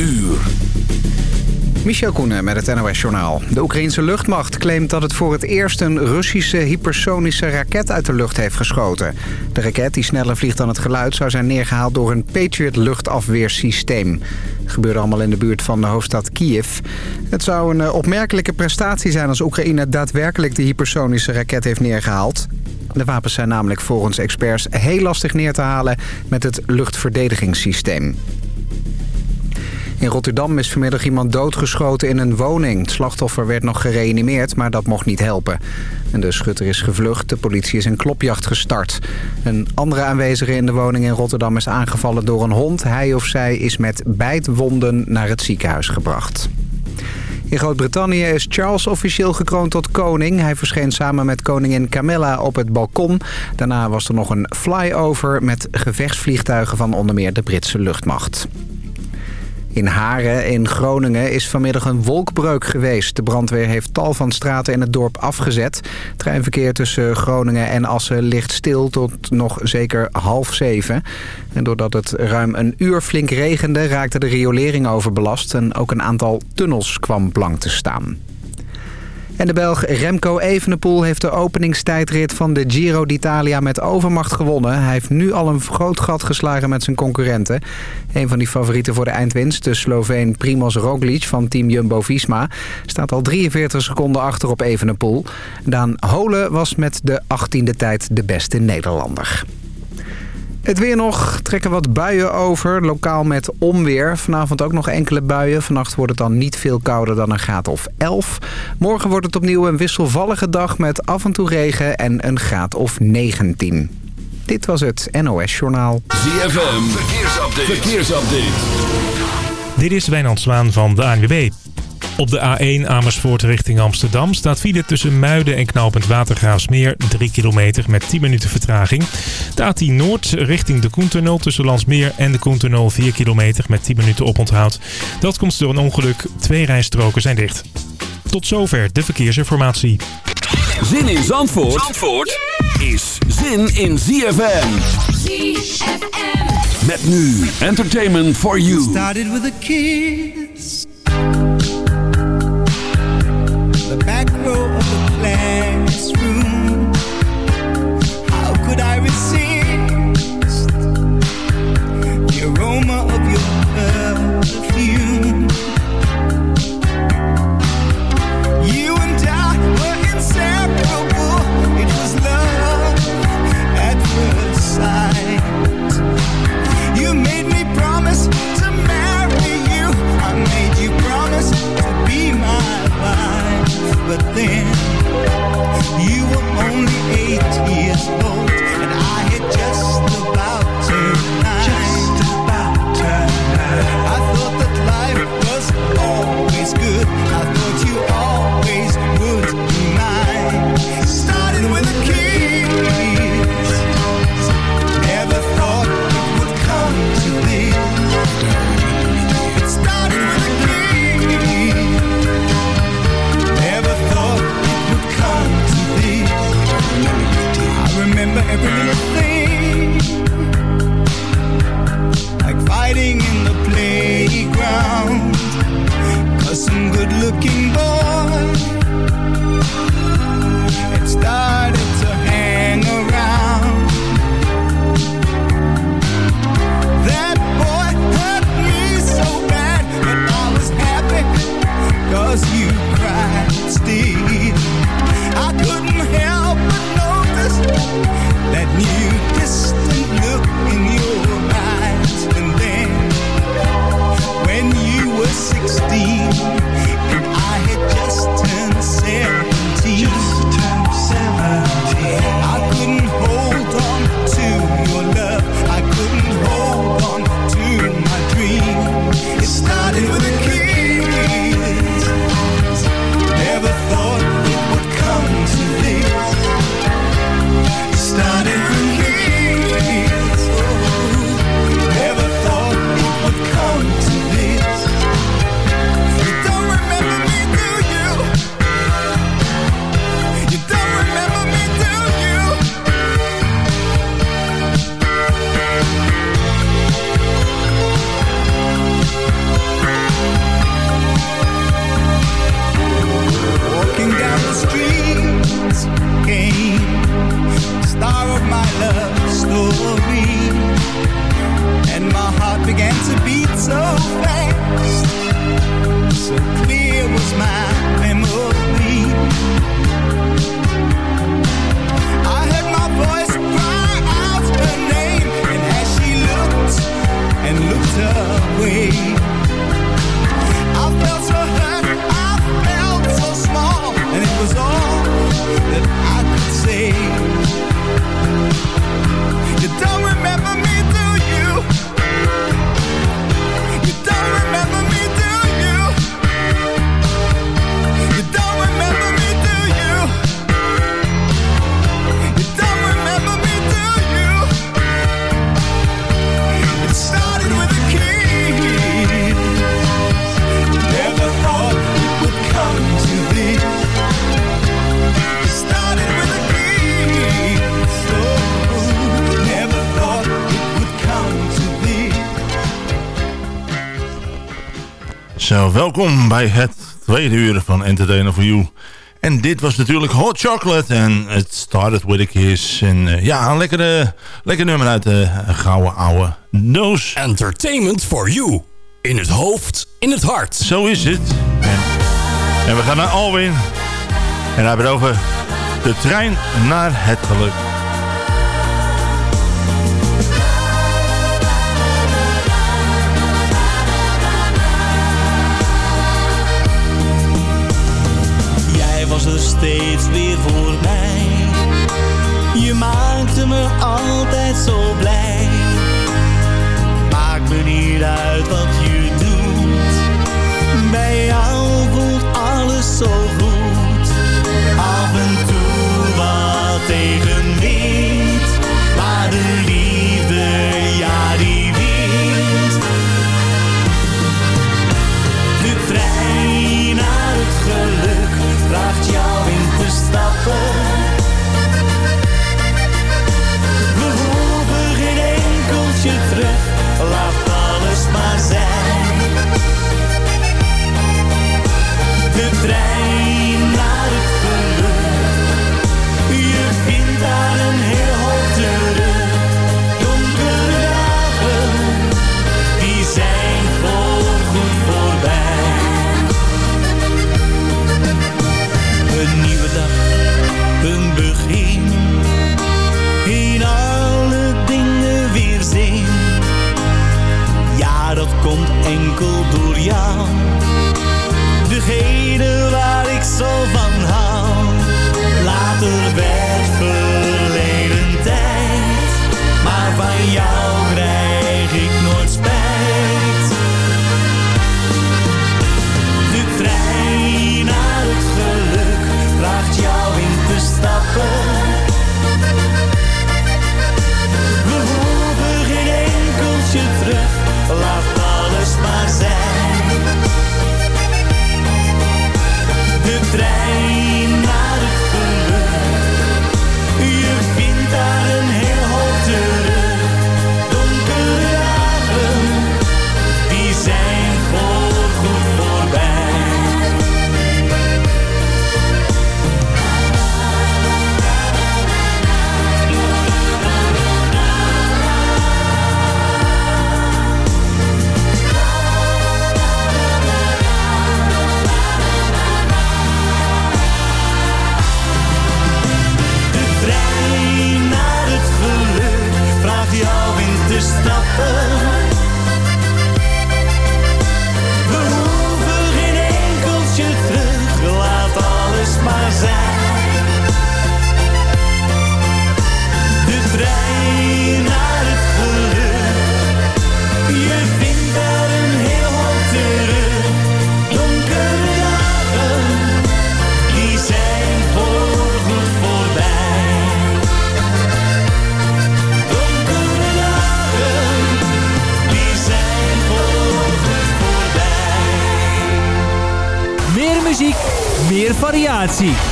uur. Michel Koenen met het NOS-journaal. De Oekraïense luchtmacht claimt dat het voor het eerst een Russische hypersonische raket uit de lucht heeft geschoten. De raket, die sneller vliegt dan het geluid, zou zijn neergehaald door een Patriot luchtafweersysteem. Het gebeurde allemaal in de buurt van de hoofdstad Kiev. Het zou een eh, opmerkelijke prestatie zijn als Oekraïne daadwerkelijk de hypersonische raket heeft neergehaald. De wapens zijn namelijk volgens experts heel lastig neer te halen met het luchtverdedigingssysteem. In Rotterdam is vanmiddag iemand doodgeschoten in een woning. Het slachtoffer werd nog gereanimeerd, maar dat mocht niet helpen. En de schutter is gevlucht. De politie is een klopjacht gestart. Een andere aanwezige in de woning in Rotterdam is aangevallen door een hond. Hij of zij is met bijtwonden naar het ziekenhuis gebracht. In Groot-Brittannië is Charles officieel gekroond tot koning. Hij verscheen samen met koningin Camilla op het balkon. Daarna was er nog een flyover met gevechtsvliegtuigen van onder meer de Britse luchtmacht. In Haren in Groningen is vanmiddag een wolkbreuk geweest. De brandweer heeft tal van straten in het dorp afgezet. Treinverkeer tussen Groningen en Assen ligt stil tot nog zeker half zeven. En doordat het ruim een uur flink regende raakte de riolering overbelast... en ook een aantal tunnels kwam blank te staan. En de Belg Remco Evenepoel heeft de openingstijdrit van de Giro d'Italia met overmacht gewonnen. Hij heeft nu al een groot gat geslagen met zijn concurrenten. Een van die favorieten voor de eindwinst, de Sloveen Primoz Roglic van team Jumbo-Visma... staat al 43 seconden achter op Evenepoel. Daan Holen was met de 18e tijd de beste Nederlander. Het weer nog. Trekken wat buien over. Lokaal met onweer. Vanavond ook nog enkele buien. Vannacht wordt het dan niet veel kouder dan een graad of 11. Morgen wordt het opnieuw een wisselvallige dag met af en toe regen en een graad of 19. Dit was het NOS Journaal. ZFM. Verkeersupdate. Verkeersupdate. Dit is Wijnand Zwaan van de ANWB. Op de A1 Amersfoort richting Amsterdam staat file tussen Muiden en knooppunt Watergraafsmeer 3 kilometer met 10 minuten vertraging. De A10 Noord richting de Koentunnel tussen Landsmeer en de Koentunnel 4 kilometer met 10 minuten oponthoud. Dat komt door een ongeluk. Twee rijstroken zijn dicht. Tot zover de verkeersinformatie. Zin in Zandvoort, Zandvoort is zin in ZFM. ZFM. Met nu Entertainment for You. Started with a kiss. The back But then welkom bij het tweede uur van Entertainer for You. En dit was natuurlijk Hot Chocolate en het started with a kiss. En uh, ja, een lekkere, lekker nummer uit de gouden oude doos. Entertainment for You. In het hoofd, in het hart. Zo is het. En, en we gaan naar Alwin. En hij hebben het over de trein naar het geluk. Steeds weer voor mij. Je maakte me altijd zo blij. Maakt me niet uit wat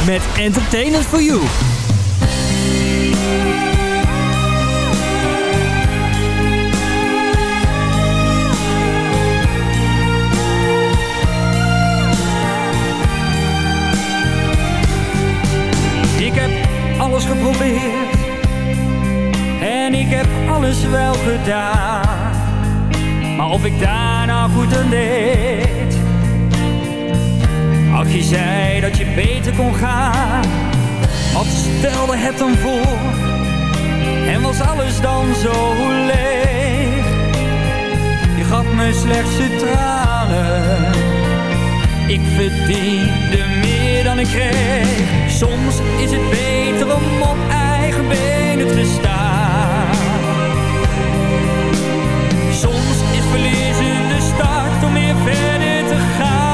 met Entertainment for You. Ik heb alles geprobeerd en ik heb alles wel gedaan. Maar of ik daar nou goed deed. Je zei dat je beter kon gaan, wat stelde het dan voor? En was alles dan zo leeg? Je gaf me slechts de tranen. Ik verdiende meer dan ik kreeg. Soms is het beter om op eigen benen te staan. Soms is verliezen de start om weer verder te gaan.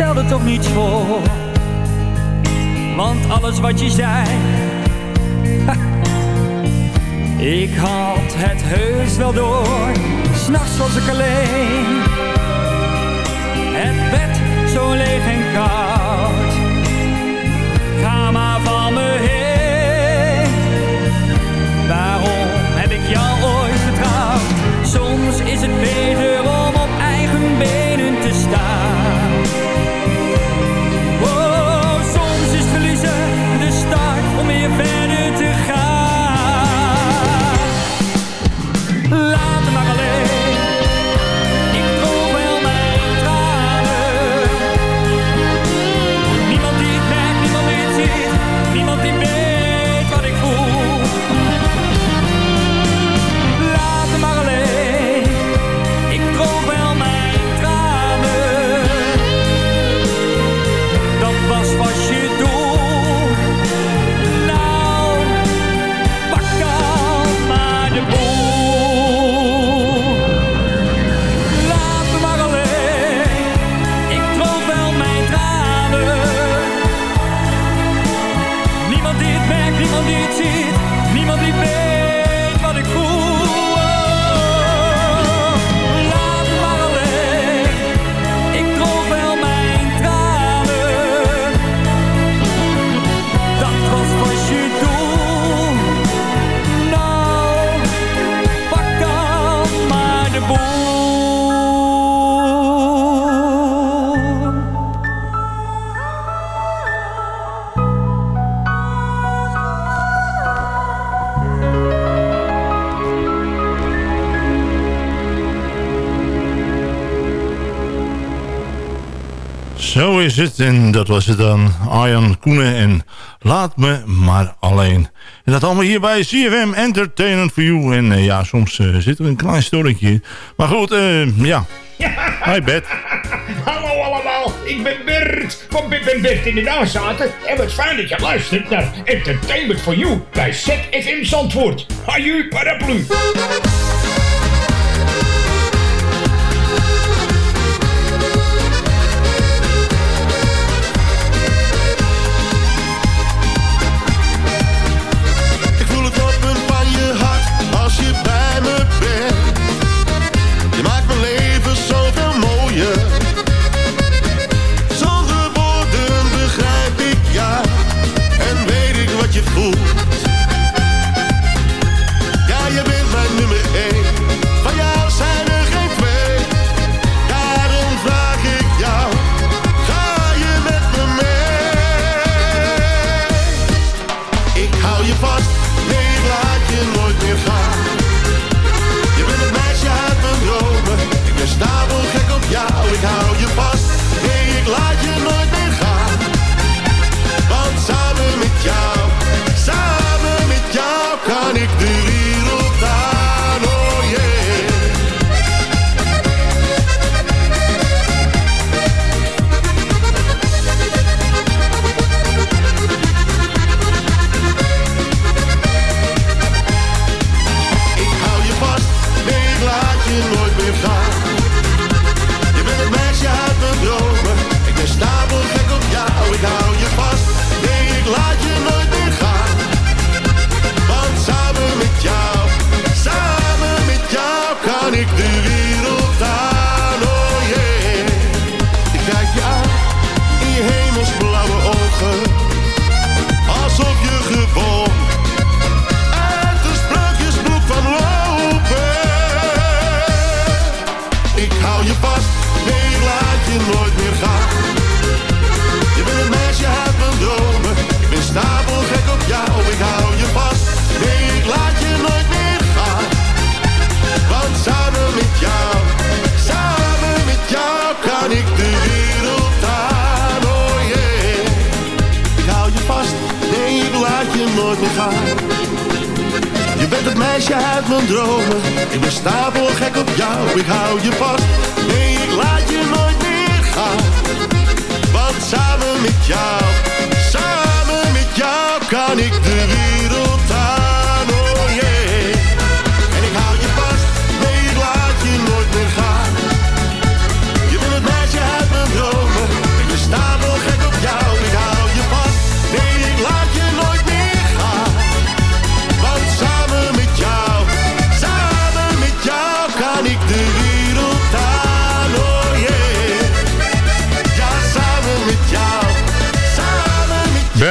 stelde toch niets voor. Want alles wat je zei, ik had het heus wel door. S'nachts was ik alleen, het bed zo leeg en koud. Ga maar van me heen. En dat was het dan. Arjan Koenen en Laat me maar alleen. En dat allemaal hier bij CFM Entertainment for You. En eh, ja, soms uh, zit er een klein storiekje. Maar goed, eh, ja. Hi Bert. Hallo allemaal, ik ben Bert van Bip en Bert in de zaten. En wat fijn dat je luistert naar Entertainment for You bij ZFM Zandvoort. Haju paraplu.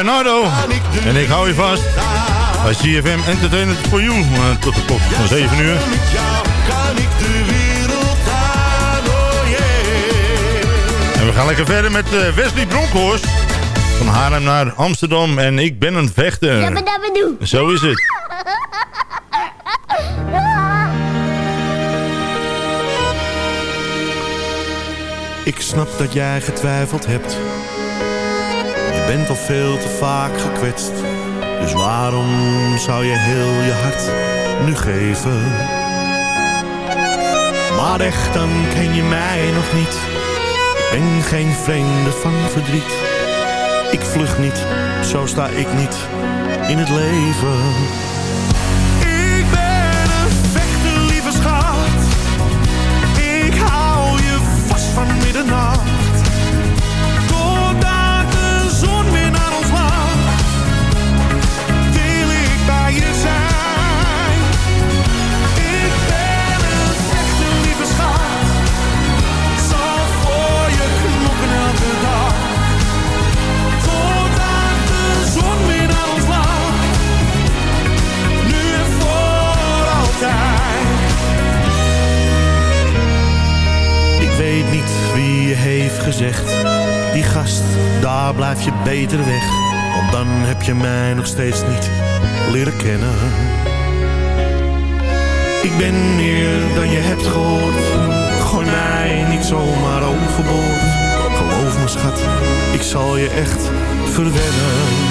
Bernardo. En ik hou je vast bij CFM Entertainment for You. eh, tot de klok van 7 uur. En we gaan lekker verder met eh, Wesley Bronkhorst. Van Haarlem naar Amsterdam. En ik ben een vechter. Zo is het. Ik snap dat jij getwijfeld hebt. Bent al veel te vaak gekwetst. Dus waarom zou je heel je hart nu geven? Maar echt, dan ken je mij nog niet. Ik ben geen vreemde van verdriet. Ik vlug niet, zo sta ik niet in het leven. Gezegd Die gast, daar blijf je beter weg Want dan heb je mij nog steeds niet leren kennen. Ik ben meer dan je hebt gehoord Gooi mij niet zomaar overboord. Geloof me schat, ik zal je echt verwennen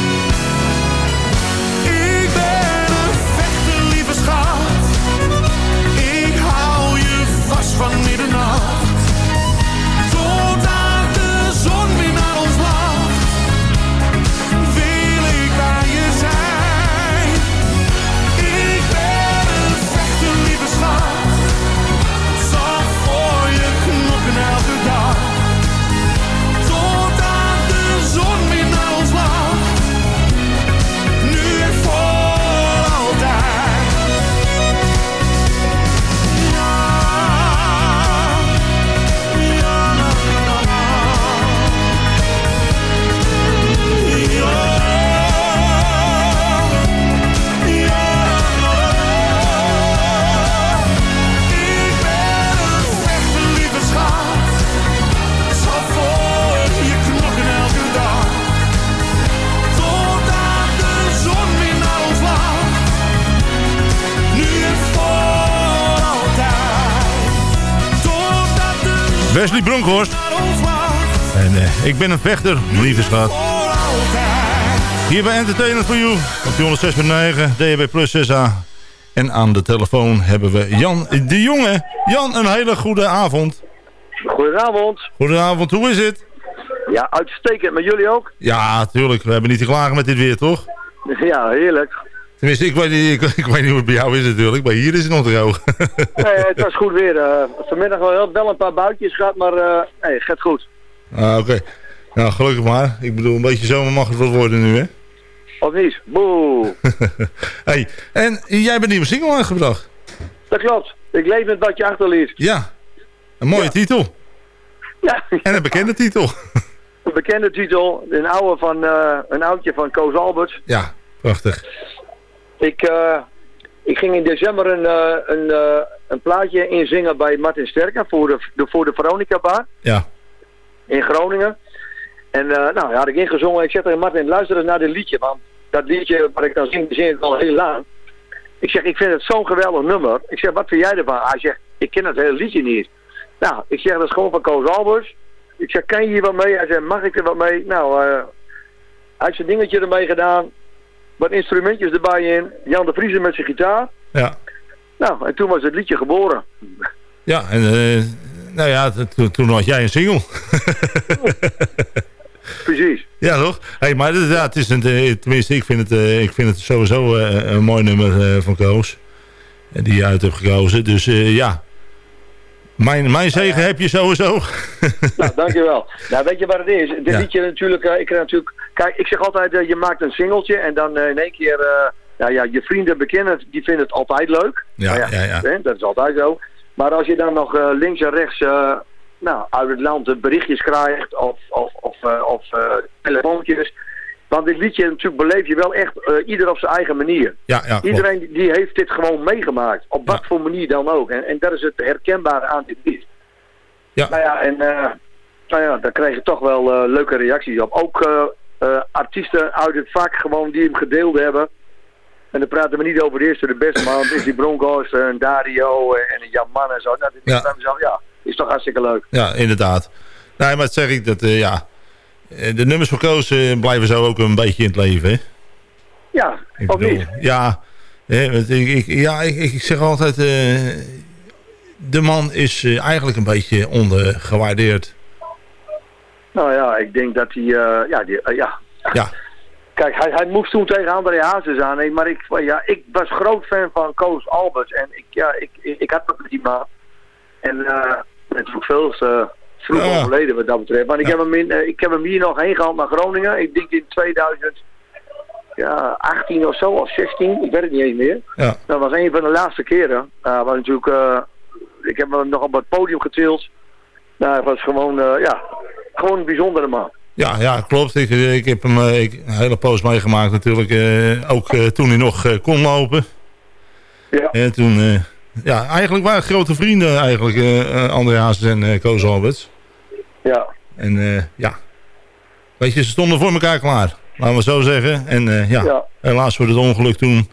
Bronkhorst. En eh, ik ben een vechter, lieve schat. Voor. Hier bij Entertainment for You. Op 106.9, DHB Plus 6A. En aan de telefoon hebben we Jan de Jonge. Jan, een hele goede avond. Goedenavond. Goedenavond, hoe is het? Ja, uitstekend. Met jullie ook? Ja, tuurlijk. We hebben niet te klagen met dit weer, toch? Ja, heerlijk. Tenminste, ik weet niet, ik, ik weet niet hoe het bij jou is natuurlijk. Maar hier is het nog droog. Nee, het was goed weer. eh, vanmiddag wel, wel een paar buitjes gehad, maar eh nee, het gaat goed. ah, oké. Nou, gelukkig maar. Ik bedoel, een beetje zomer mag het wel worden nu, hè? Of niet? Boe. hey, en jij bent een nieuwe single aangebracht. Dat klopt. Ik leef met wat je achterliet. Ja. Een mooie titel. Ja, En een bekende titel. een bekende titel. Een oude van, eh, een oudje van Koos Alberts. Ja, prachtig. Ik, eh, ik ging in december een, eh, een, eh, een plaatje inzingen bij Martin Sterker voor de, de, voor de Veronica Bar Ja. in Groningen. En nou, had ik ingezongen. Ik zeg tegen Martin, luister eens naar dit liedje. Want dat liedje wat ik dan zing, zing ik al heel lang. Ik zeg, ik vind het zo'n geweldig nummer. Ik zeg, wat vind jij ervan? Hij zegt, ik ken het hele liedje niet. Nou, ik zeg, dat is gewoon van Koos Albers. Ik zeg, kan je hier wat mee? Hij zegt, mag ik er wat mee? Nou, eh, hij heeft zijn dingetje ermee gedaan. Wat instrumentjes erbij in. Jan de Vriezer met zijn gitaar. Ja. Nou, en toen was het liedje geboren. Ja, en eh, nou ja, toen- had jij een single. Precies. Ja, toch? Hey, maar het- ja, het is een, eh, tenminste, ik vind het, eh, ik vind het sowieso een mooi nummer van Koos. Die je uit hebt gekozen. Dus ja, mijn, mijn zegen heb je sowieso. Nou, dankjewel. Nou, weet je wat het is? Dit Ja. liedje natuurlijk, eh, ik krijg natuurlijk... Kijk, ik zeg altijd, eh, je maakt een singeltje en dan eh, in één keer... nou ja, je vrienden, bekenden, die vinden het altijd leuk. Ja, Nou ja, ja. hè, dat is altijd zo. Maar als je dan nog links en rechts nou, uit het land berichtjes krijgt of, of, of, of telefoontjes... Want dit liedje natuurlijk beleef je wel echt eh, ieder op zijn eigen manier. Ja, ja. Iedereen die- die heeft dit gewoon meegemaakt. Op wat voor manier dan ook. En, en dat is het herkenbare aan dit lied. Ja. Nou ja, en eh, nou ja, daar kreeg je toch wel eh, leuke reacties op. Ook artiesten uit het vak gewoon die hem gedeeld hebben. En dan praten we niet over de eerste de beste, maar het is die Broncos en Dario en en Jan Man en zo. Ja. Zo, ja, is toch hartstikke leuk. Ja, inderdaad. Nee, maar dat zeg ik, dat, ja... eh, De nummers van Koos eh, blijven zo ook een beetje in het leven, hè? Ja, Ik of bedoel, niet? Ja, hè, want ik, ik, ja ik, ik zeg altijd... eh, de man is eh, eigenlijk een beetje ondergewaardeerd. Nou ja, ik denk dat hij, ja, die, ja. Ja. Kijk, hij, hij moest toen tegen André Hazes aan, maar ik, ja, ik was groot fan van Koos Albert en ik, ja, ik, ik, ik had dat met die man. En het is ook veel te vroeg Ja. overleden wat dat betreft. Maar ik, heb hem in, eh, ik heb hem hier nog heen gehaald naar Groningen. Ik denk in 2018 of zo, of 16, ik weet het niet eens meer. Ja. Dat was een van de laatste keren. Uh, was natuurlijk, eh, ik heb hem nog op het podium getild. Nou, het was gewoon, eh, ja, gewoon een bijzondere man. Ja, ja, klopt. Ik, ik heb hem ik, een hele poos meegemaakt natuurlijk. ook toen hij nog kon lopen. Ja. En toen... ja, eigenlijk waren grote vrienden eigenlijk. eh, André Hazes en eh, Koos Alberts. Ja. En ja... Weet je, ze stonden voor elkaar klaar. Laten we zo zeggen. En ja, Ja. helaas voor het ongeluk toen...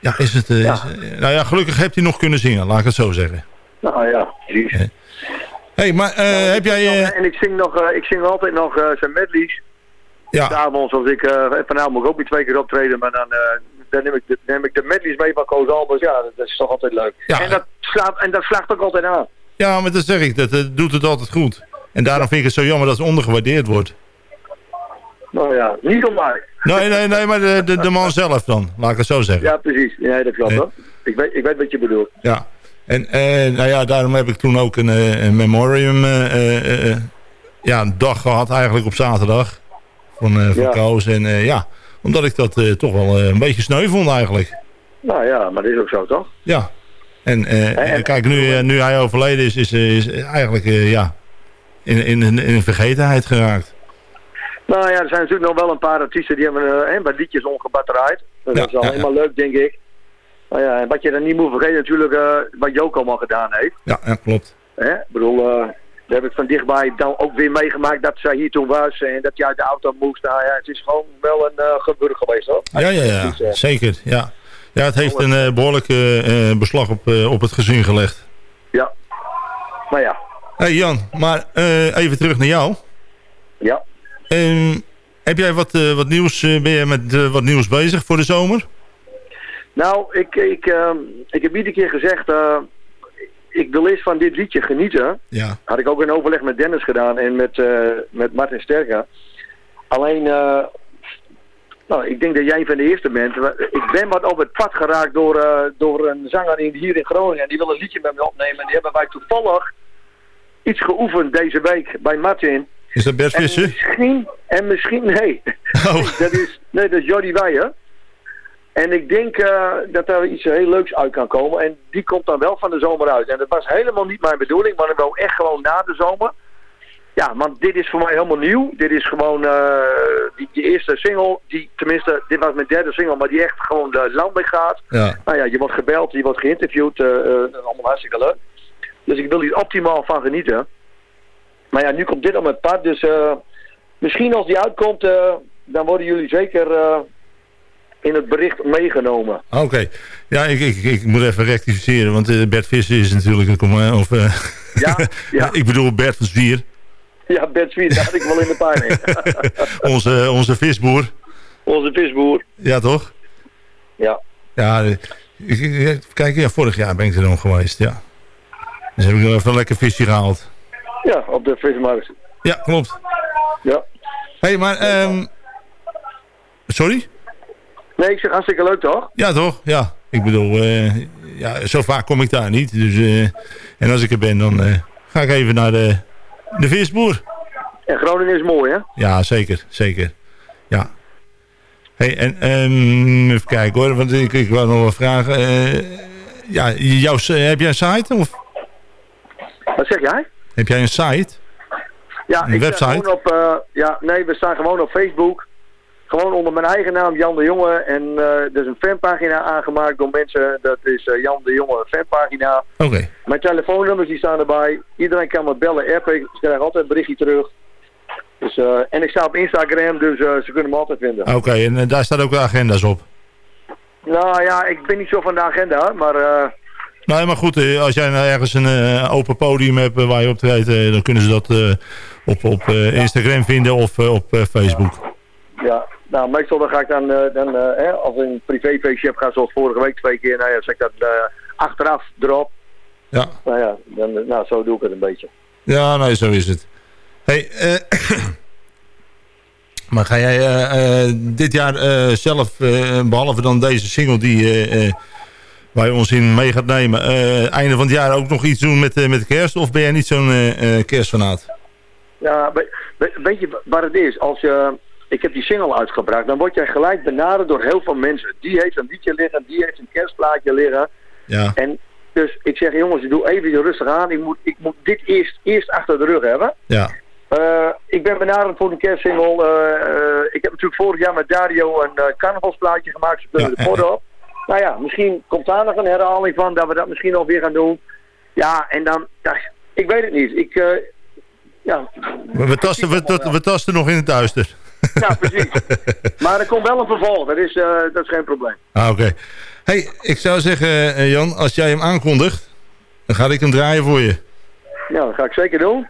Ja, is het... Ja. is- nou ja, gelukkig heeft hij nog kunnen zingen. Laat ik het zo zeggen. Nou ja, precies. Hé, hey, maar eh, heb jij... En ik zing, nog, ik zing altijd nog zijn medleys. ja, S'avonds als ik, vanavond moet ik ook weer twee keer optreden, maar dan, dan neem, ik de, neem ik de medleys mee van Koos Albers. Ja, dat, is toch altijd leuk. Ja. En, dat slaat, en dat slaagt ook altijd aan. ja, maar dat zeg ik. Dat doet het altijd goed. En daarom vind ik het zo jammer dat het ondergewaardeerd wordt. Nou ja, niet om mij. Nee, nee, nee, maar de, de, de man zelf dan. Laat ik het zo zeggen. Ja, precies. Nee, dat klopt Nee. hoor. Ik weet, ik weet wat je bedoelt. Ja. En eh, nou ja, daarom heb ik toen ook een, eh, een memorium eh, eh, eh, ja, een dag gehad eigenlijk op zaterdag. Van, eh van Ja. Koos. En eh, ja, omdat ik dat eh, toch wel eh, een beetje sneu vond eigenlijk. Nou ja, maar dat is ook zo toch? Ja. En, eh, en- kijk, nu, nu hij overleden is, is, is eigenlijk ja, in, in, in, in vergetenheid geraakt. Nou ja, er zijn natuurlijk nog wel een paar artiesten die hebben eh, bij liedjes ongebatterijd. Dat Ja, is wel ja, helemaal leuk, denk ik. Nou ja, en wat je dan niet moet vergeten natuurlijk, wat Joko allemaal gedaan heeft. Ja, ja klopt. Hè? Ik bedoel, we hebben het van dichtbij dan ook weer meegemaakt dat zij hier toen was en dat je uit de auto moest. Nou ja, het is gewoon wel een gebeurd geweest hoor. Ja, ja, ja. Dus, eh, Zeker. Ja. ja, het heeft een eh, behoorlijk eh, eh, beslag op, op het gezin gelegd. ja. Maar ja, hey Jan, maar even terug naar jou. ja. Ehm, heb jij wat, wat nieuws, ben je met wat nieuws bezig voor de zomer? Nou, ik, ik, ehm, ik heb iedere keer gezegd, ik wil eerst van dit liedje genieten. Ja. Had ik ook een overleg met Dennis gedaan en met, eh, met Martin Sterker. Alleen, eh, nou, ik denk dat jij een van de eerste bent. Ik ben wat op het pad geraakt door, eh, door een zanger hier in Groningen. En die wil een liedje met me opnemen. En die hebben wij toevallig iets geoefend deze week bij Martin. Is dat Bert En Visser? misschien, en misschien, nee. Oh. dat, is, nee, dat is Jordi Weijer. En ik denk eh, dat daar iets heel leuks uit kan komen. En die komt dan wel van de zomer uit. En dat was helemaal niet mijn bedoeling, maar ik wou echt gewoon na de zomer. Ja, want dit is voor mij helemaal nieuw. Dit is gewoon eh, die, die eerste single, die tenminste, dit was mijn derde single, maar die echt gewoon de land mee gaat. Ja. Nou ja, je wordt gebeld, je wordt geïnterviewd, eh, allemaal hartstikke leuk. Dus ik wil hier optimaal van genieten. Maar ja, nu komt dit op mijn pad, dus misschien als die uitkomt, dan worden jullie zeker in het bericht meegenomen. Oké. Ja, ik, ik, ik moet even rectificeren, want eh, Bert Visser is natuurlijk een... Of, eh, Ja, ja. ik bedoel Bert van Zwier, Ja, Bert Zwier, daar had ik wel in de pijn onze, onze visboer. Onze visboer. Ja, toch? Ja. Ja, eh, kijk, ja, vorig jaar ben ik er dan geweest, ja. Dus heb ik nog even een lekker visje gehaald. Ja, op de vismarkt. Ja, klopt. Ja. Hé, hey, maar... ehm, sorry? Nee, ik zeg hartstikke leuk toch? Ja, toch? Ja. Ik bedoel, eh, ja, zo vaak kom ik daar niet. Dus, eh, en als ik er ben, dan eh, ga ik even naar de, de visboer. En Groningen is mooi hè? Ja, zeker. Zeker. Ja. Hey, en ehm, even kijken hoor, want ik, ik wou nog wel vragen. eh, ja, jouw, heb jij een site? Of Wat zeg jij? heb jij een site? Ja, Een ik website? gewoon op, ja, nee, we staan gewoon op Facebook. Gewoon onder mijn eigen naam, Jan de Jonge. En eh, er is een fanpagina aangemaakt door mensen. Dat is eh, Jan de Jonge fanpagina. Oké. Mijn telefoonnummers die staan erbij. Iedereen kan me bellen, appen. Ik krijg altijd een berichtje terug. Dus, eh, en ik sta op Instagram, dus ze kunnen me altijd vinden. Oké, en daar staat ook de agenda's op. Nou ja, ik ben niet zo van de agenda, maar Nee, maar goed, als jij nou ergens een open podium hebt waar je optreedt, eh, dan kunnen ze dat op, op Instagram vinden of op Facebook. ja. Nou, meestal dan ga ik dan, eh, dan eh, hè, als ik een privéfeestje heb, ga zoals vorige week twee keer, nou ja, zeg ik dat eh, achteraf erop. Ja. Nou ja, dan, nou, zo doe ik het een beetje. Ja, nee, zo is het. Hey, maar ga jij dit jaar zelf, eh, behalve dan deze single die, waar je ons in mee gaat nemen, einde van het jaar ook nog iets doen met, met kerst? Of ben jij niet zo'n kerstfanaat? Ja, we- we- weet je waar het is? Als je, ik heb die single uitgebracht, dan word jij gelijk benaderd door heel veel mensen. Die heeft een liedje liggen, die heeft een kerstplaatje liggen. Ja. En dus ik zeg, jongens, doe even rustig aan. Ik moet, ik moet dit eerst, eerst achter de rug hebben. Ja. Eh, ik ben benaderd voor een kerstsingle. Eh, eh, ik heb natuurlijk vorig jaar met Dario een eh, carnavalsplaatje gemaakt. Ze kunnen Ja, de borden op. Nou ja, misschien komt daar nog een herhaling van dat we dat misschien nog weer gaan doen. Ja, en dan, ja, ik weet het niet. Ik, ja, We, tasten, we, we, we tasten nog in het duister. Ja, precies. maar er komt wel een vervolg. Dat is, eh, dat is geen probleem. Ah, oké. Hey, ik zou zeggen, eh, Jan, als jij hem aankondigt, dan ga ik hem draaien voor je. Ja, dat ga ik zeker doen.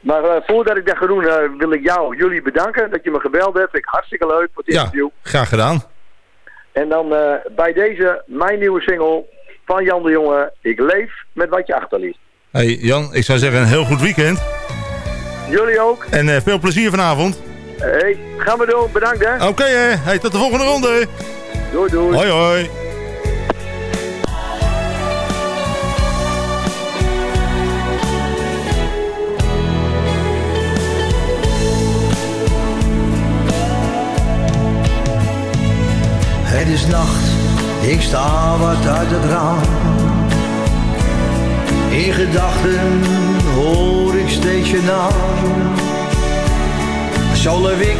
Maar eh, voordat ik dat ga doen, wil ik jou, jullie bedanken dat je me gebeld hebt. Vind ik hartstikke leuk voor het Ja, interview. graag gedaan. En dan bij deze, mijn nieuwe single van Jan de Jonge. Ik leef met wat je achterliet. Hey, Jan, ik zou zeggen een heel goed weekend. Jullie ook. En veel plezier vanavond. Hey, gaan we doen. Bedankt hè. Oké, hè. Hey, tot de volgende ronde. Doei doei. Hoi, hoi. Het is nacht, ik sta wat uit het raam. In gedachten hoor ik steeds je naam. Zo leef ik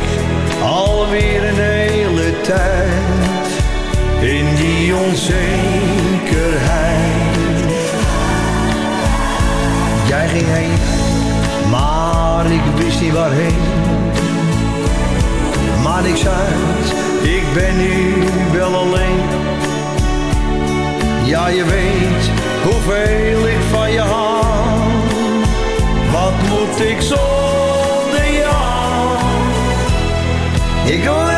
alweer een hele tijd in die onzekerheid. Jij ging heen, maar ik wist niet waarheen. Maar ik zei, ik ben nu wel alleen. Ja, je weet hoeveel ik van je hou. Wat moet ik zonder Ik leef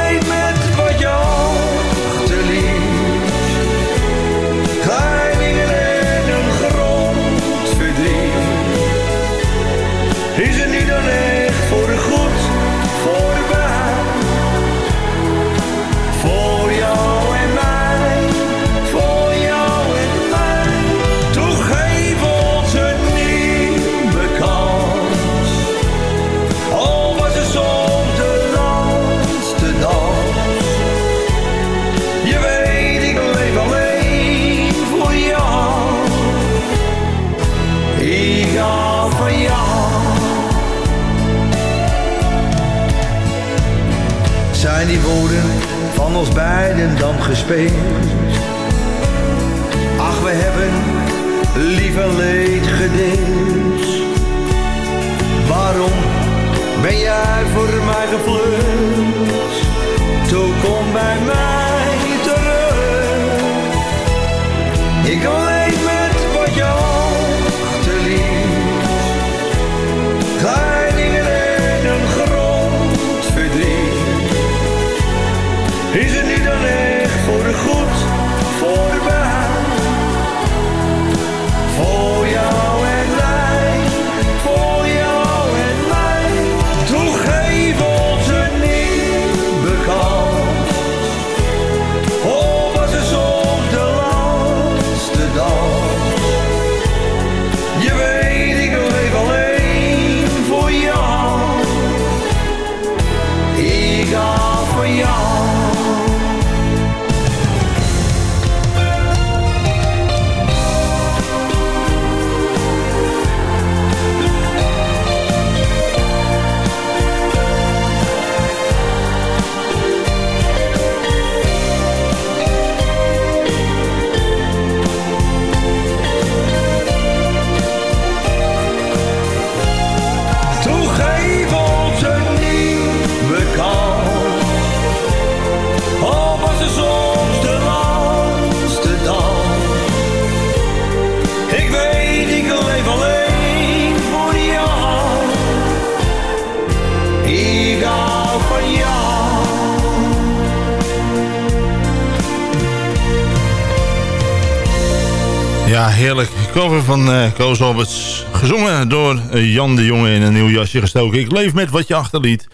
Cover van uh, Koos Alberts. Gezongen door uh, Jan de Jonge in een nieuw jasje gestoken. Ik leef met wat je achterliet.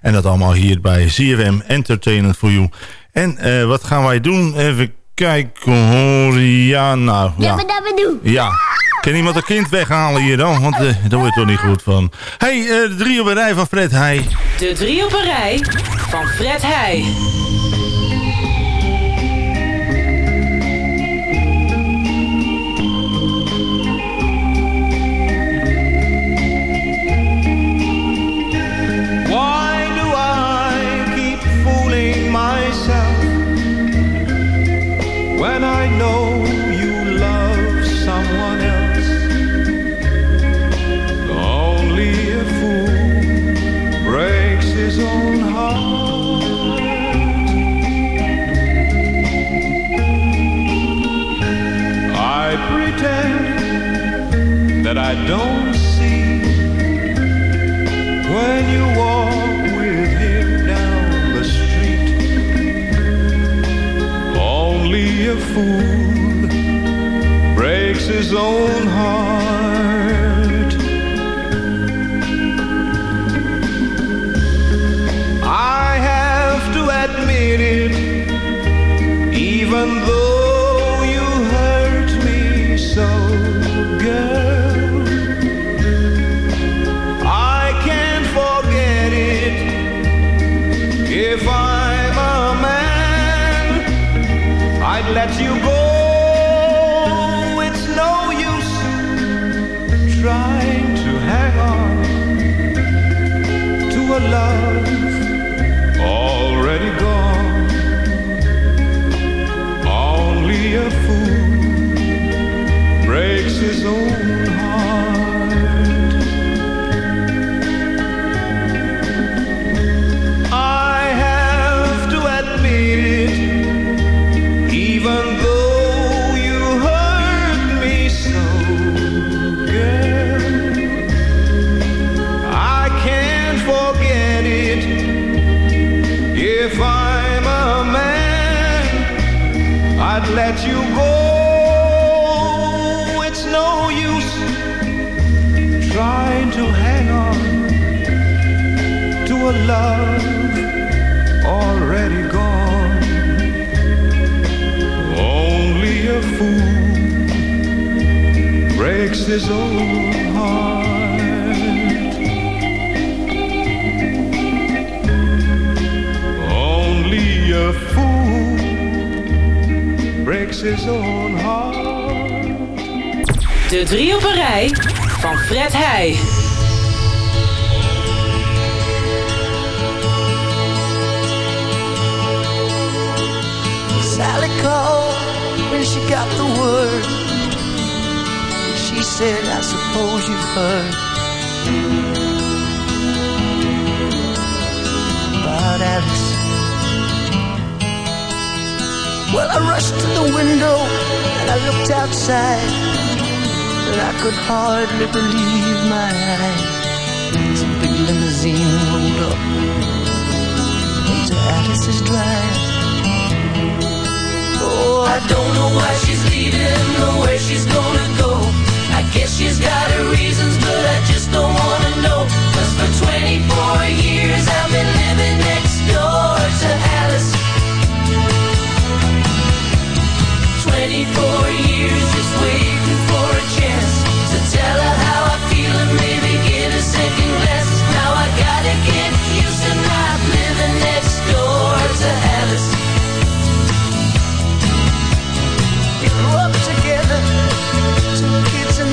En dat allemaal hier bij CFM Entertainment for You. En uh, wat gaan wij doen? Even kijken hoor. Ja, nou. Ja, ja. Kan iemand een kind weghalen hier dan? Want uh, daar wordt toch niet goed van. hey, uh, de drie op een rij van Fred Heij. De drie op een rij van Fred Heij. When I know you love someone else. Only a fool breaks his own heart. I pretend that I don't see when you walk fool breaks his own heart. Breaks his own heart. Only a fool breaks his own heart. De drie op een rij van Fred Heij. Sally called when she got the word. Said, I suppose you've heard about Alice. Well, I rushed to the window and I looked outside, and I could hardly believe my eyes. A big limousine rolled up into Alice's drive. Oh, I don't know why she's leaving or where she's gonna go. Guess she's got her reasons, but I just don't wanna know. Cause for 24 years I've been living next door to Alice. 24 years just waiting for a chance to tell her how I feel and maybe get a second glass. Now I gotta get used to not living next door to Alice. We grew up together,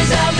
years I've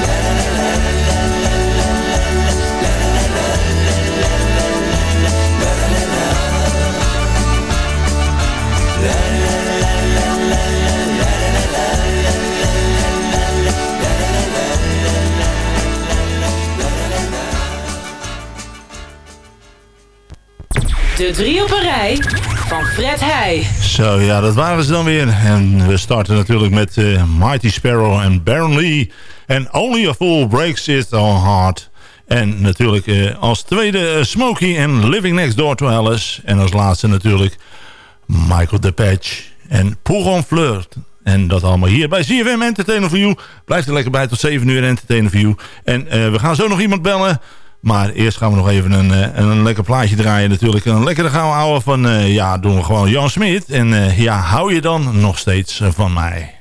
De drie op een rij van Fred Heij. Zo, ja, dat waren ze dan weer. En we starten natuurlijk met eh, Mighty Sparrow en Baron Lee. En Only a Fool Breaks It on Heart. En natuurlijk eh, als tweede uh, Smokey en Living Next Door to Alice. En als laatste natuurlijk Michael Depeche en Pouron Fleur. En dat allemaal hier bij ZFM Entertainer for You. Blijf er lekker bij tot 7 uur Entertainer View. En we gaan zo nog iemand bellen... Maar eerst gaan we nog even een, eh, een lekker plaatje draaien natuurlijk. Een lekkere gouden ouwe van, uh, ja, doen we gewoon Jan Smit. En uh, ja, hou je dan nog steeds van mij.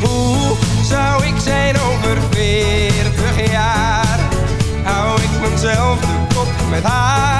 Hoe zou ik zijn over 40 jaar? Hou ik mezelf de kop met haar?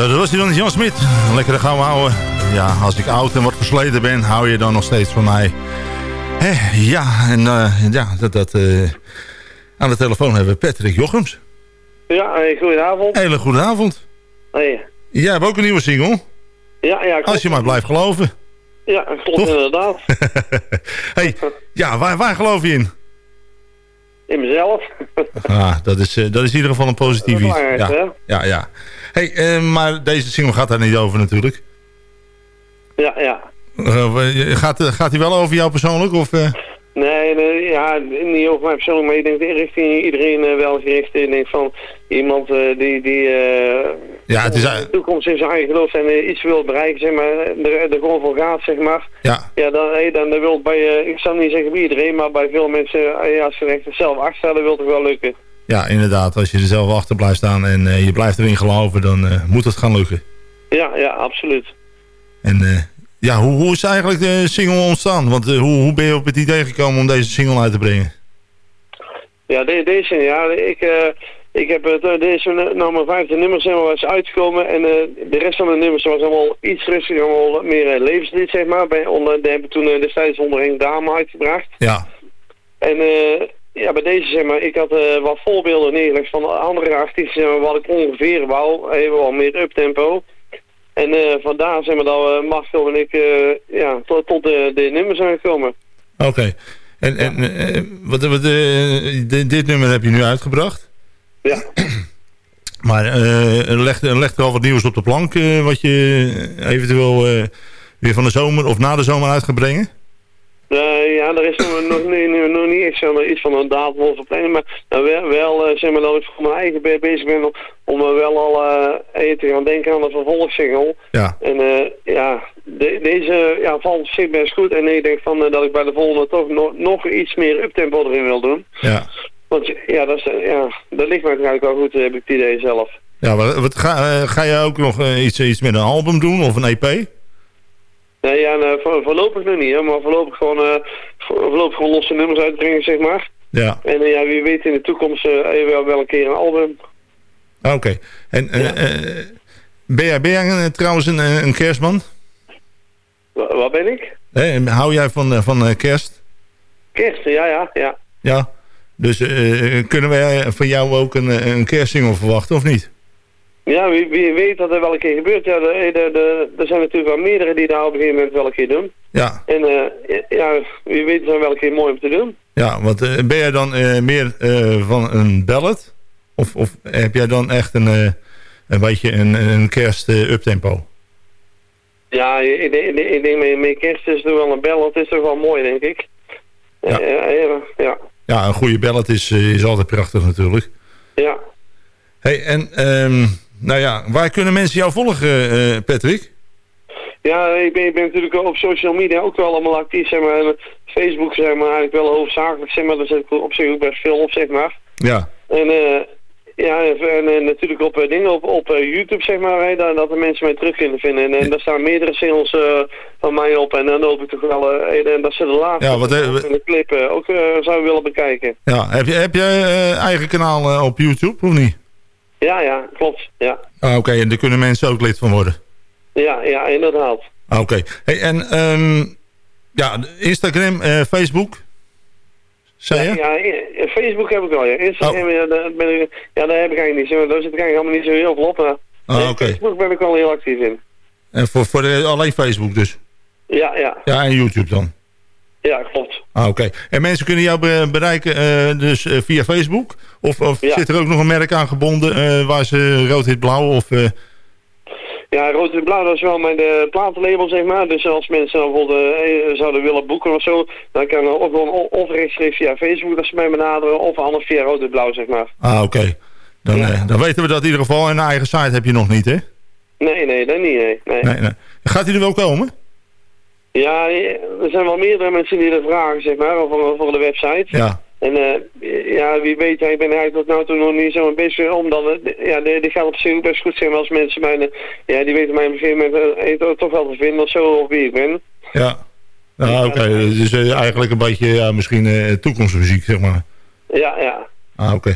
Zo, dat was hij dan, Jan Smit. Een lekkere gouden ouwe. Ja, als ik oud en wat versleten ben, hou je dan nog steeds van mij. Hé, ja, en eh, ja, dat, dat, eh, aan de telefoon hebben we Patrick Jochems. Ja, hey, goedenavond. Hele goede avond. Hey. Jij hebt ook een nieuwe single. Ja, ja, klopt. Als je maar blijft geloven. Ja, klopt Toch? inderdaad. hey, ja, waar, waar geloof je in? In mezelf. Ah, dat is, eh, dat is in ieder geval een positief iets. Ja, ja, ja. Hey, eh, maar deze single gaat daar niet over natuurlijk. Ja, ja. Eh, gaat, gaat hij wel over jou persoonlijk? Of? Nee, nee, ja, niet over mij persoonlijk, maar ik denk richting iedereen eh, wel gericht. Ik denk van iemand eh, die, die eh, Ja, het is... in de toekomst in zijn eigen geloof en iets wil bereiken, zeg maar, er, er gewoon voor gaat, zeg maar. Ja. Ja, dan, hey, dan, wil bij, ik zou niet zeggen bij iedereen, maar bij veel mensen, ja, als ze er echt zelf achter wil het wel lukken. Ja, inderdaad. Als je er zelf achter blijft staan en je blijft erin geloven, dan moet het gaan lukken. Ja, ja, absoluut. En eh, ja, hoe, hoe is eigenlijk de single ontstaan? Want eh, hoe, hoe ben je op het idee gekomen om deze single uit te brengen? Ja, de, deze, ja, ik, eh, ik heb het, eh, deze nou mijn vijfde nummers zijn wel eens uitgekomen en de rest van de nummers was allemaal iets rustiger, allemaal meer levenslied, zeg maar. Bij, onder, die hebben toen destijds onder een dame uitgebracht. Ja. En ja, bij deze, zeg maar, ik had wat voorbeelden neergelegd van andere artiesten, zeg maar, wat ik ongeveer wou, even wel meer uptempo. En eh vandaar, zeg maar, dat uh, Marcel en ik eh, ja, tot, tot de, de nummers zijn gekomen. Oké. En, en eh, wat, wat, dit, dit nummer heb je nu uitgebracht? Ja. Maar legt leg er al wat nieuws op de plank wat je eventueel weer van de zomer of na de zomer uit gaat brengen? Eh, ja, er is nog, nog, niet- nog, niet echt zo, iets van een datum of planning, maar nou, wel, wel eh, zeg maar dat ik voor mijn eigen be- bezig ben om, om wel al eh, te gaan denken aan de vervolgsingle. Ja. En ja, de- deze ja, valt op zich best goed en ik denk van, dat ik bij de volgende toch nog, nog iets meer uptempo erin wil doen. Ja. Want ja, dat, is, ja, dat ligt mij eigenlijk wel goed, heb ik het idee zelf. Ja, wat, ga, ga je ook nog iets, iets met een album doen of een EP? Nee, ja, nou, voor, voorlopig nog niet, hè, maar voorlopig gewoon, eh, voor- voorlopig gewoon losse nummers uitbrengen, zeg maar. Ja. En eh, ja, wie weet in de toekomst eh, wel, wel een keer een album. Oké. En eh, ben jij, ben jij trouwens een, een kerstman? Wa- Waar ben ik? Hè, hou jij van, van kerst? Kerst, ja, ja, ja. Ja. Dus kunnen wij van jou ook een, een kerstsingle verwachten of niet? Ja, wie, wie weet dat er wel een keer gebeurt. Ja, de, de, de, er zijn natuurlijk wel meerdere die daar op een gegeven moment wel een keer doen. Ja. En eh, ja, wie weet is er wel een keer mooi om te doen. Ja, want eh, ben jij dan eh, meer van een ballad? Of, of heb jij dan echt een, een beetje een, een kerst eh, uptempo? Ja, ik, denk- ik, denk- met, met kerst is er wel een. Het is toch wel mooi, denk ik. Ja. Ja, ja, ja. Een goede ballad is, is altijd prachtig natuurlijk. ja. Hey, en ehm, nou ja, waar kunnen mensen jou volgen, eh, Patrick? Ja, ik ben, ik ben natuurlijk op social media ook wel allemaal actief, zeg maar. Facebook, zeg maar, eigenlijk wel hoofdzakelijk, zeg maar. Daar zit ik op zich ook best veel op, zeg maar. Ja. En eh, ja, en, en natuurlijk op eh, dingen op, op eh, YouTube, zeg maar, hè, daar, dat de mensen mij terug kunnen vinden. En, en daar staan meerdere singles eh, van mij op. En dan hoop ik toch wel, eh, en dat ze de laatste Ja, wat, eh, in de clip eh, ook eh, zou willen bekijken. Ja, heb je, heb je eh, eigen kanaal eh, op YouTube of niet? Ja, ja, klopt. Ja, Ah, Oké, en daar kunnen mensen ook lid van worden. ja, ja inderdaad. Ah, Oké. Hey, en ehm, ja, Instagram, eh, Facebook? Zei je? Ja, ja, Facebook heb ik wel, ja. Instagram, ja, daar, ben ik, ja, daar heb ik eigenlijk niet. Maar, Daar zit ik eigenlijk helemaal niet zo heel veel op. Maar Ah, oké. Facebook ben ik wel heel actief in. En voor, voor de, alleen Facebook dus? Ja, ja, Ja, en YouTube dan? Ja, klopt. Ah, oké. En mensen kunnen jou be- bereiken eh, dus eh, via Facebook? Of, of Ja. zit er ook nog een merk aan gebonden eh, waar ze rood, wit, blauw of... Ja, rood en blauw, dat is wel mijn de platenlabel, zeg maar. Dus als mensen dan bijvoorbeeld zouden willen boeken of zo, dan kan er ook gewoon of rechtstreeks via Facebook dat ze mij benaderen, of anders via rood en blauw, zeg maar. Ah, oké. Dan, dan weten we dat in ieder geval. En een eigen site heb je nog niet, hè? Nee, nee, dat niet, nee. nee. Nee, nee. Gaat hij er wel komen? Ja, er zijn wel meerdere mensen die dat vragen, zeg maar, voor, voor de website. Ja. En eh, ja, wie weet, ja, ik ben eigenlijk tot nu toe nog niet zo bezig, omdat het, ja, de- die gaat op zich ook best goed zijn als mensen mij, eh, ja, die weten mij op een gegeven moment eh, toch- wel te vinden of zo, of wie ik ben. Ja. Ah, oké. Dus eh, eigenlijk een beetje ja, misschien eh, toekomstmuziek, zeg maar. Ja, ja. Ah, oké.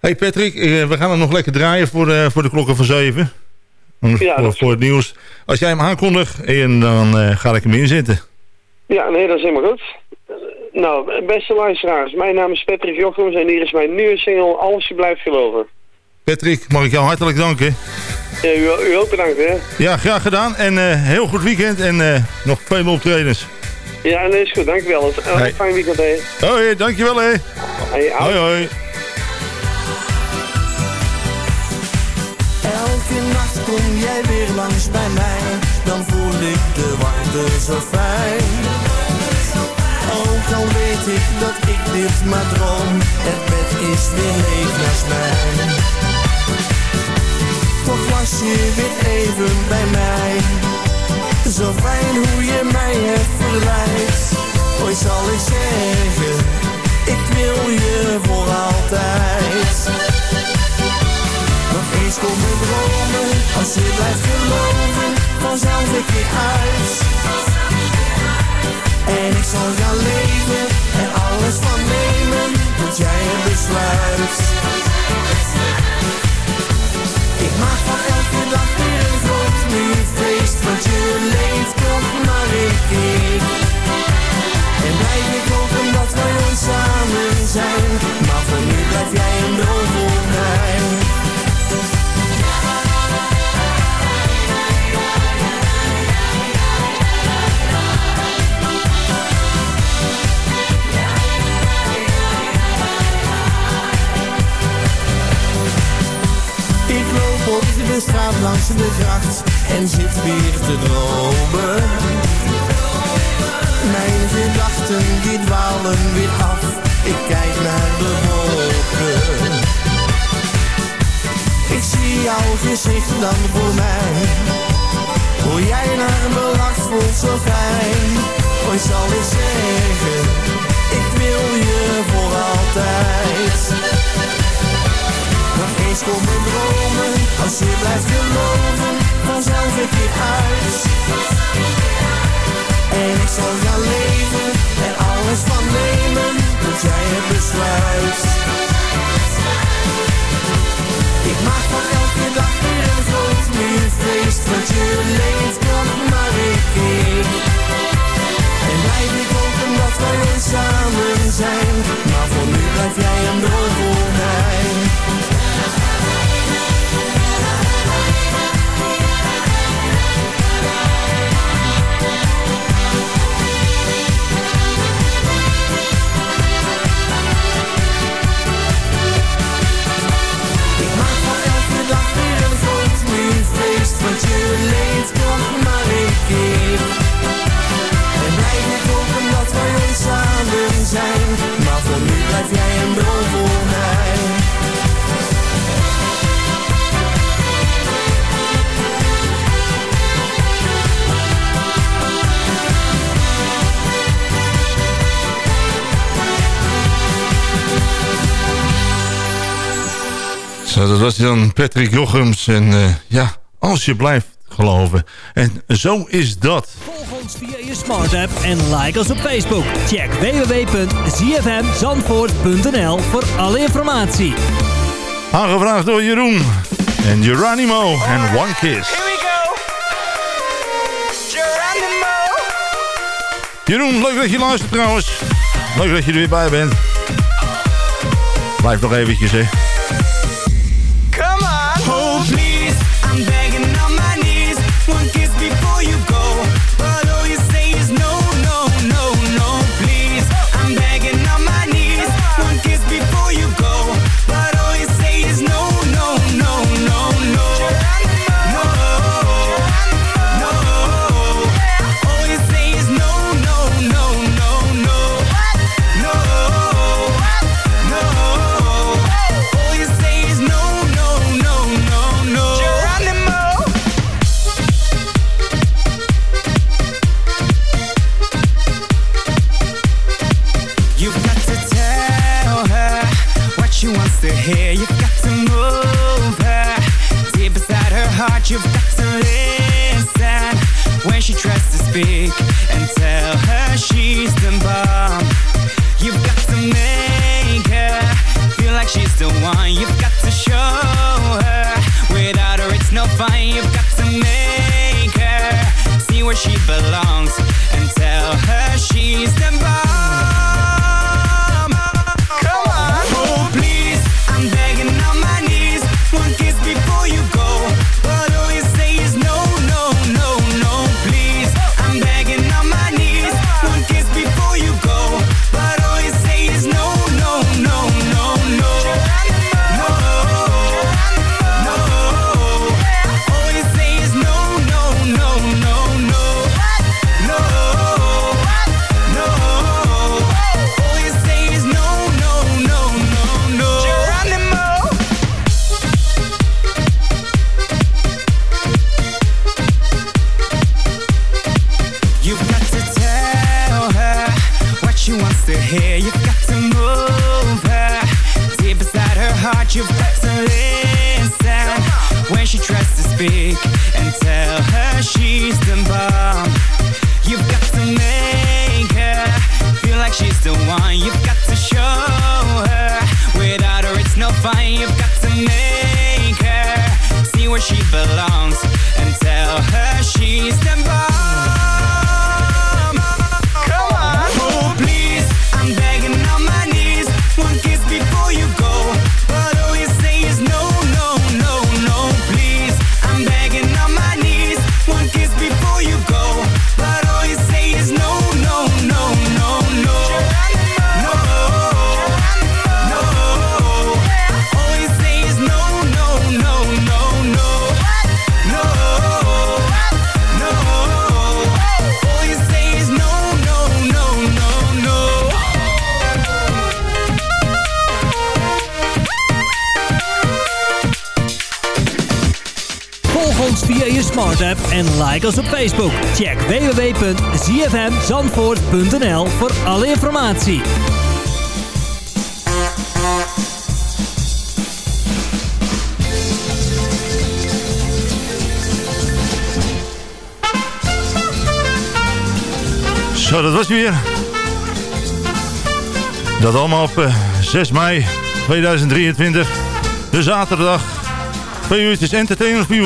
Hey Patrick, eh, we gaan hem nog lekker draaien voor, de voor de klokken van zeven. Ja, voor, het nieuws. Als jij hem aankondigt, en dan eh, ga ik hem inzetten. Ja, nee, dat is helemaal goed. Nou, beste luisteraars, mijn naam is Patrick Jochems en hier is mijn nieuwe single Alles je blijft geloven. Patrick, mag ik jou hartelijk danken. Ja, u, u ook bedankt, hè. Ja, graag gedaan. En eh, heel goed weekend en eh, nog vele optredens. Ja, nee, is goed, dankjewel. Een Hey. fijn weekend, hè. Hoi, dankjewel hè. Hey, Hoi, hoi. Elke nacht kom jij weer langs bij mij, dan voel ik de warmte zo fijn. Ook al weet ik dat ik dit maar droom, het bed is weer leeg naast mij. Toch was je weer even bij mij, zo fijn hoe je mij hebt verleid. Ooit zal ik zeggen, ik wil je voor altijd. Als je blijft geloven, vanzelf ik je uit. En ik zal gaan leven, en alles van nemen, tot jij het besluit. Ik maak van elke dag weer een groot nieuw feest, want je leeft nog maar een keer. En blijf ik hopen dat wij ooit samen zijn, maar voor nu blijf jij een droom voor mij. De straat langs de gracht en zit weer te dromen. Mijn gedachten weer af. Ik kijk naar de wolken. Ik zie jouw gezicht dan voor mij. Hoe jij naar me lacht voelt zo fijn. Ooit zal ik zeggen, ik wil je voor altijd. Als je blijft geloven, vanzelf ik je uit. En ik zal gaan leven, er alles van nemen, dat jij het besluit. Ik maak van elke dag weer een groot nieuw feest, want je leeft nog maar een keer. En blijf ik hopen dat wij ooit samen zijn, maar voor nu blijf jij een droom voor mij. Maar voor nu blijf jij een droom voor mij. Zo, dat was dan Patrick Jochems. En eh, ja, als je blijft geloven. En zo is dat. Volg ons via je smart app en like ons op Facebook. Check www.zfmzandvoort.nl voor alle informatie. Aangevraagd door Jeroen. En Geronimo en One Kiss. Jeroen, leuk dat je luistert trouwens. Leuk dat je er weer bij bent. Blijf nog eventjes, hè. Like she's the one. You've got to show her without her it's no fun. You've got to make her see where she belongs and tell her she's the to hear. You've got to move her deep inside her heart. You've got to listen when she tries to speak and tell her she's the bomb. You've got to make her feel like she's the one. You've got to show her without her it's no fun. You've got to make her see where she belongs and tell her she's the bomb. En like ons op Facebook. Check www.zfmzandvoort.nl voor alle informatie. Zo, dat was weer. Dat allemaal op eh, 6 mei 2023. De zaterdag. Twee uurtjes entertainment voor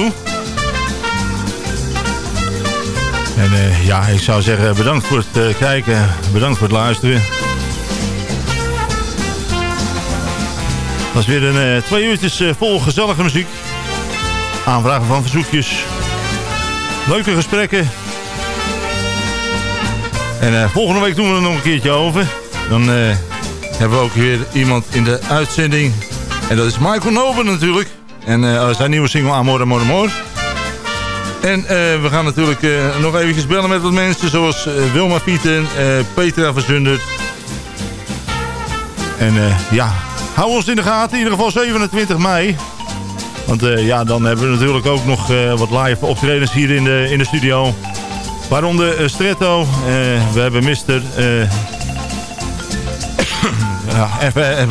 En eh, ja, ik zou zeggen bedankt voor het eh, kijken. Bedankt voor het luisteren. Het was weer een eh, twee uurtjes vol gezellige muziek. Aanvragen van verzoekjes. Leuke gesprekken. En volgende week doen we er nog een keertje over. Dan hebben we ook weer iemand in de uitzending. En dat is Michael Noben natuurlijk. En eh, zijn nieuwe single Amor, Amor, Amor. En eh, we gaan natuurlijk eh, nog eventjes bellen met wat mensen. Zoals eh, Wilma Pieten, Petra Verzundert. En ja, hou ons in de gaten. In ieder geval 27 mei. Want ja, dan hebben we natuurlijk ook nog wat live optredens hier in de, in de studio. Waaronder Stretto. we hebben Mister... ja, even,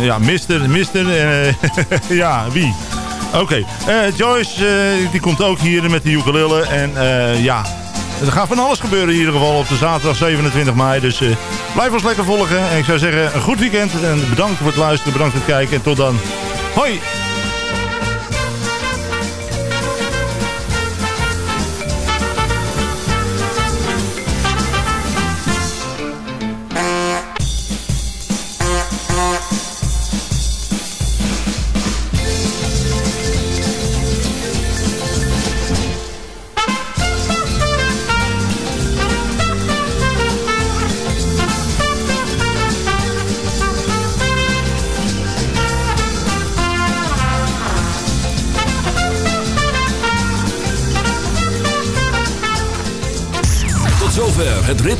ja, Mister, Mister, ja, wie? Oké, eh, Joyce, eh, die komt ook hier met de ukulele. En eh, ja, er gaat van alles gebeuren in ieder geval op de zaterdag 27 mei. Dus blijf ons lekker volgen. En ik zou zeggen, een goed weekend. En bedankt voor het luisteren, bedankt voor het kijken. En tot dan. Hoi!